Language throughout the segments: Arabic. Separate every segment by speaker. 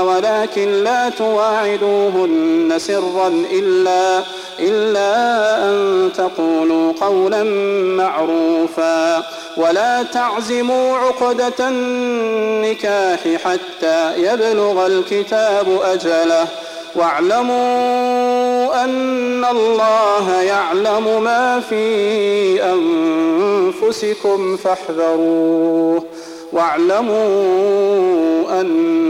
Speaker 1: ولكن لا تواعدوهن سرا إلا إلا أن تقولوا قولا معروفا. ولا تعزموا عقدة النكاح حتى يبلغ الكتاب أجله. واعلموا أن الله يعلم ما في أنفسكم فاحذروه. واعلموا أن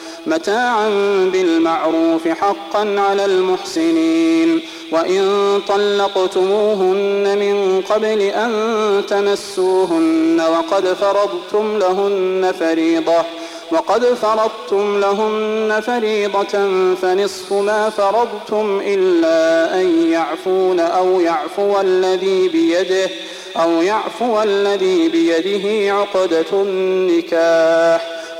Speaker 1: متاعا بالمعروف حقا على المحسنين. وإن طلقتموهن من قبل أن تمسوهن وقد فرضتم لهن فريضة وقد فرضتم لهن فريضة فنصف ما فرضتم إلا أن يعفون أو يعفو الذي بيده أو يعفو الذي بيده عقدة النكاح.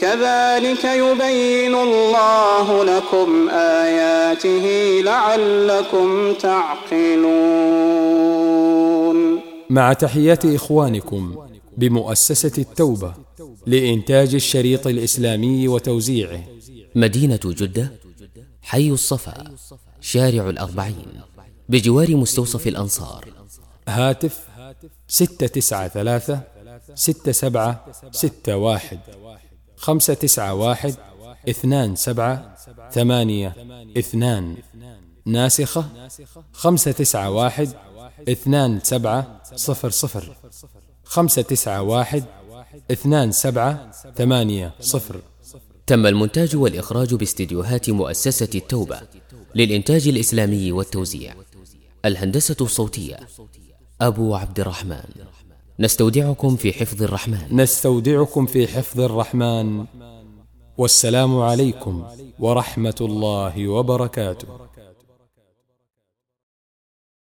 Speaker 1: كذلك يبين الله لكم آياته لعلكم تعقلون.
Speaker 2: مع تحيات إخوانكم بمؤسسة التوبة لإنتاج الشريط الإسلامي وتوزيعه.
Speaker 3: مدينة جدة حي الصفا شارع الأربعين بجوار مستوصف الأنصار.
Speaker 2: هاتف ستة تسعة ثلاثة ستة سبعة ستة واحد. خمسة تسعة واحد اثنان سبعة ثمانية اثنان. ناسخة؟ خمسة تسعة واحد اثنان سبعة صفر صفر. خمسة تسعة واحد اثنان سبعة ثمانية صفر.
Speaker 3: تم المونتاج والإخراج باستديوهات مؤسسة التوبة للإنتاج الإسلامي والتوزيع. الهندسة الصوتية أبو عبد الرحمن. نستودعكم في حفظ الرحمن.
Speaker 2: نستودعكم في حفظ الرحمن. والسلام عليكم ورحمة الله وبركاته.